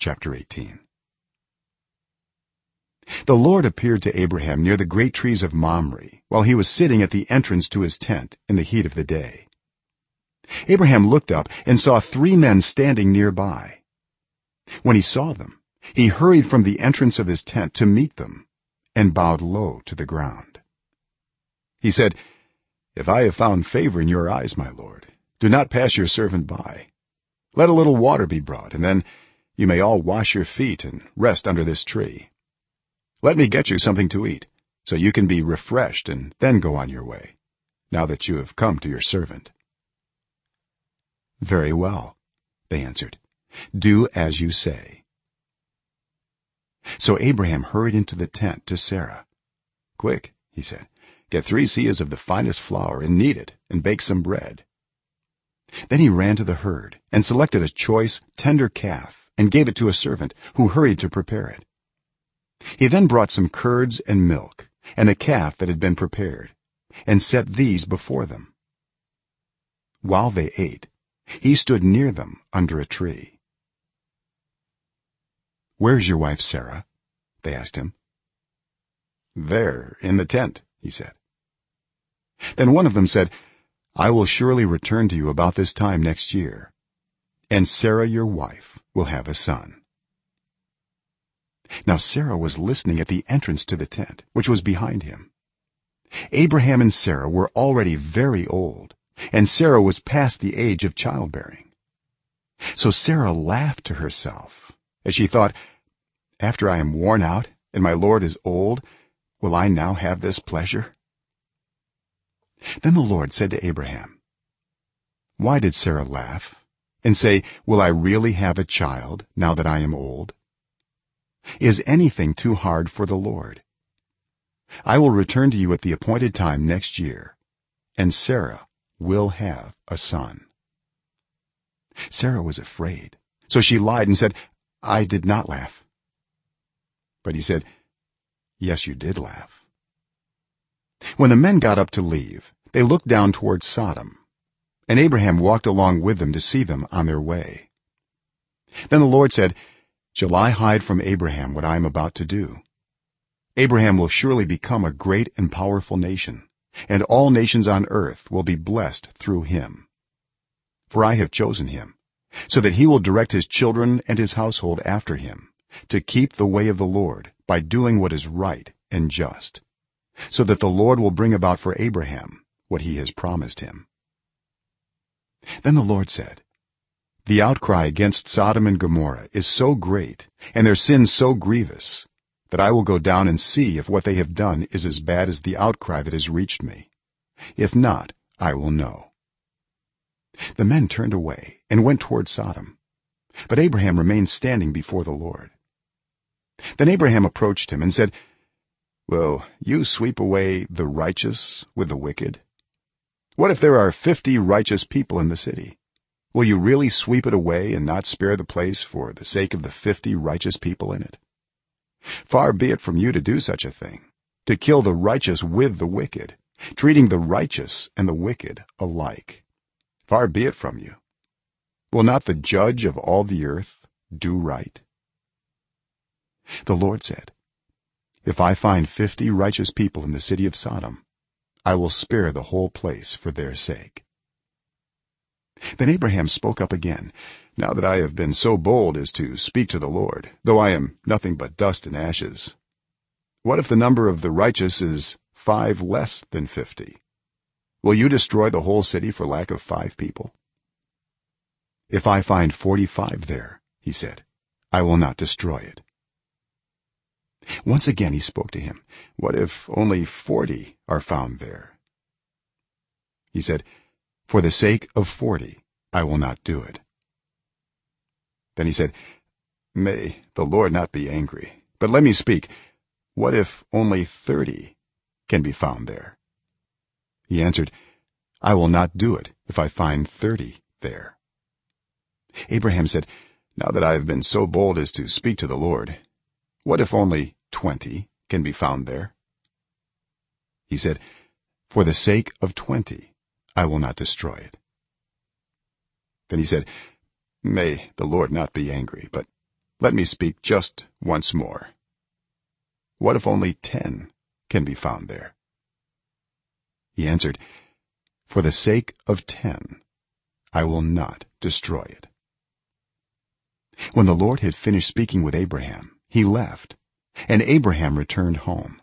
chapter 18 the lord appeared to abraham near the great trees of mamre while he was sitting at the entrance to his tent in the heat of the day. Abraham looked up and saw three men standing nearby. When he saw them he hurried from the entrance of his tent to meet them and bowed low to the ground. He said if i have found favor in your eyes my lord do not pass your servant by. Let a little water be brought and then you may all wash your feet and rest under this tree. Let me get you something to eat so you can be refreshed and then go on your way now that you have come to your servant. Very well they answered. Do as you say. So abraham hurried into the tent to sarah. Quick he said get 3 seahs of the finest flour and knead it and bake some bread. Then he ran to the herd and selected a choice tender calf and gave it to a servant who hurried to prepare it. He then brought some curds and milk and the calf that had been prepared and set these before them. While they ate he stood near them under a tree. Where's your wife sarah? they asked him. There in the tent he said. Then one of them said i will surely return to you about this time next year and sarah your wife will have a son. Now sarah was listening at the entrance to the tent which was behind him. Abraham and sarah were already very old and sarah was past the age of childbearing. So sarah laughed to herself as she thought after i am worn out and my lord is old will i now have this pleasure? Then the lord said to abraham why did sarah laugh and say will i really have a child now that i am old? Is anything too hard for the lord? I will return to you at the appointed time next year and sarah will have a son. Sarah was afraid. So she lied and said i did not laugh. But he said yes you did laugh. When the men got up to leave they looked down toward sodom and abraham walked along with them to see them on their way. Then the lord said shall i hide from abraham what i am about to do? Abraham will surely become a great and powerful nation and all nations on earth will be blessed through him. For i have chosen him so that he will direct his children and his household after him to keep the way of the lord by doing what is right and just so that the lord will bring about for abraham what he has promised him then the lord said the outcry against sodom and gomorrah is so great and their sin so grievous that i will go down and see if what they have done is as bad as the outcry that has reached me. If not i will know. The men turned away and went toward sodom. But abraham remained standing before the lord. Then abraham approached him and said will you sweep away the righteous with the wicked what if there are 50 righteous people in the city? Will you really sweep it away and not spare the place for the sake of the 50 righteous people in it? Far be it from you to do such a thing to kill the righteous with the wicked treating the righteous and the wicked alike. Far be it from you. Will not the judge of all the earth do right? The lord said if i find 50 righteous people in the city of sodom i will spare the whole place for their sake. Then abraham spoke up again now that i have been so bold as to speak to the lord though i am nothing but dust and ashes what if the number of the righteous is 5 less than 50 will you destroy the whole city for lack of 5 people? If i find 45 there he said i will not destroy it once again he spoke to him. What if only 40 are found there? He said for the sake of 40 i will not do it. Then he said may the lord not be angry. But let me speak. What if only 30 can be found there? He answered i will not do it if i find 30 there. Abraham said now that i have been so bold as to speak to the lord what if only 20 can be found there? He said for the sake of 20 i will not destroy it. Then he said may the lord not be angry but let me speak just once more. What if only 10 can be found there? He answered for the sake of 10 i will not destroy it. When the lord had finished speaking with abraham he left and abraham returned home